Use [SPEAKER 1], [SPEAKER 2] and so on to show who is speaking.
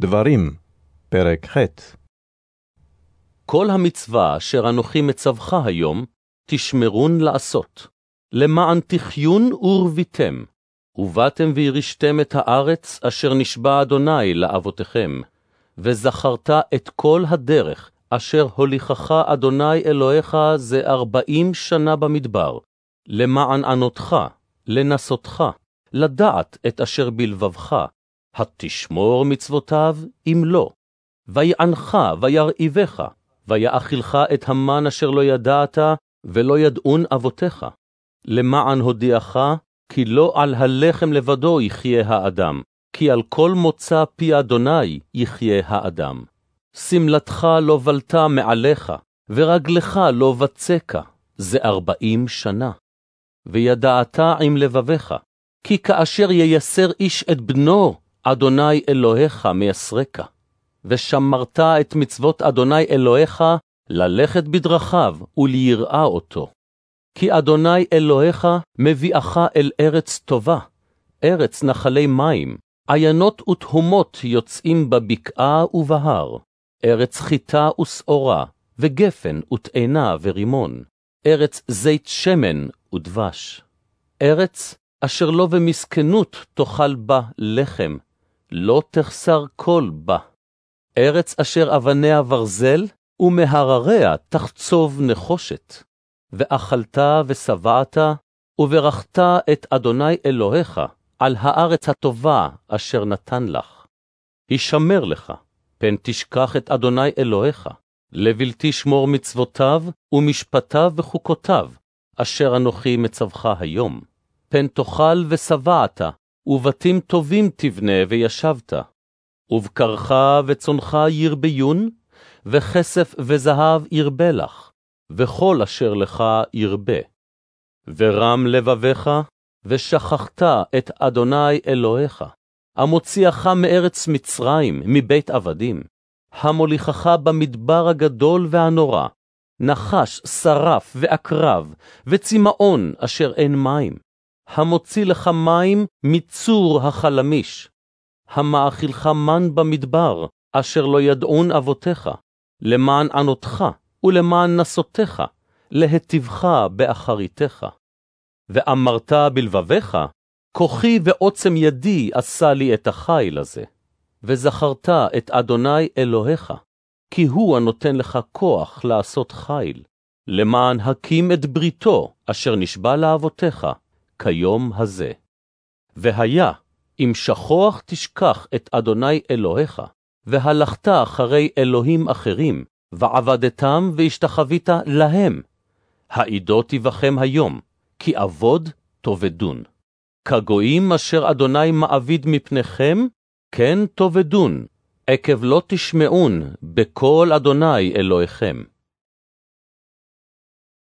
[SPEAKER 1] דברים, פרק ח'
[SPEAKER 2] כל המצווה אשר אנוכי מצווך היום, תשמרון לעשות, למען תחיון ורביתם, ובאתם וירשתם את הארץ אשר נשבע אדוני לאבותיכם, וזכרת את כל הדרך אשר הוליכך אדוני אלוהיך זה ארבעים שנה במדבר, למען ענותך, לנסותך, לדעת את אשר בלבבך, התשמור מצוותיו אם לא. ויענך וירעיבך, ויאכילך את המן אשר לא ידעת, ולא ידעון אבותיך. למען הודיעך, כי לא על הלחם לבדו יחיה האדם, כי על כל מוצא פי אדוני יחיה האדם. שמלתך לא בלתה מעליך, ורגלך לא בצקה, זה ארבעים שנה. וידעת עם לבביך, כי כאשר ייסר איש את בנו, אדוני אלוהיך מייסרקה, ושמרת את מצוות אדוני אלוהיך ללכת בדרכיו וליראה אותו. כי אדוני אלוהיך מביאך אל ארץ טובה, ארץ נחלי מים, עיינות ותהומות יוצאים בבקעה ובהר, ארץ חיטה ושעורה, וגפן ותאנה ורימון, ארץ זית שמן ודבש. ארץ אשר לא במסכנות תאכל בה לחם, לא תחסר כל בה. ארץ אשר אבניה ברזל, ומהרריה תחצוב נחושת. ואכלת ושבעת, וברכת את אדוני אלוהיך על הארץ הטובה אשר נתן לך. הישמר לך, פן תשכח את אדוני אלוהיך, לבלתי שמור מצוותיו ומשפטיו וחוקותיו, אשר אנוכי מצווך היום. פן תאכל ושבעת, ובתים טובים תבנה וישבת. ובקרך וצונך ירביון, וכסף וזהב ירבה לך, וכל אשר לך ירבה. ורם לבביך, ושכחת את אדוני אלוהיך, המוציאך מארץ מצרים, מבית עבדים, המוליכך במדבר הגדול והנורא, נחש, שרף ועקרב, וצמאון אשר אין מים. המוציא לך מים מצור החלמיש, המאכילך מן במדבר, אשר לא ידעון אבותיך, למען ענותך ולמען נסותיך, להטיבך באחריתך. ואמרת בלבביך, כוחי ועוצם ידי עשה לי את החיל הזה, וזכרת את אדוני אלוהיך, כי הוא הנותן לך כוח לעשות חיל, למען הקים את בריתו אשר נשבע לאבותיך, כיום הזה. והיה, אם שכוח תשכח את אדוני אלוהיך, והלכת אחרי אלוהים אחרים, ועבדתם והשתחווית להם, העידותי בכם היום, כי אבוד תאבדון. כגויים אשר אדוני מעביד מפניכם, כן תאבדון, עקב לא תשמעון בקול אדוני אלוהיכם.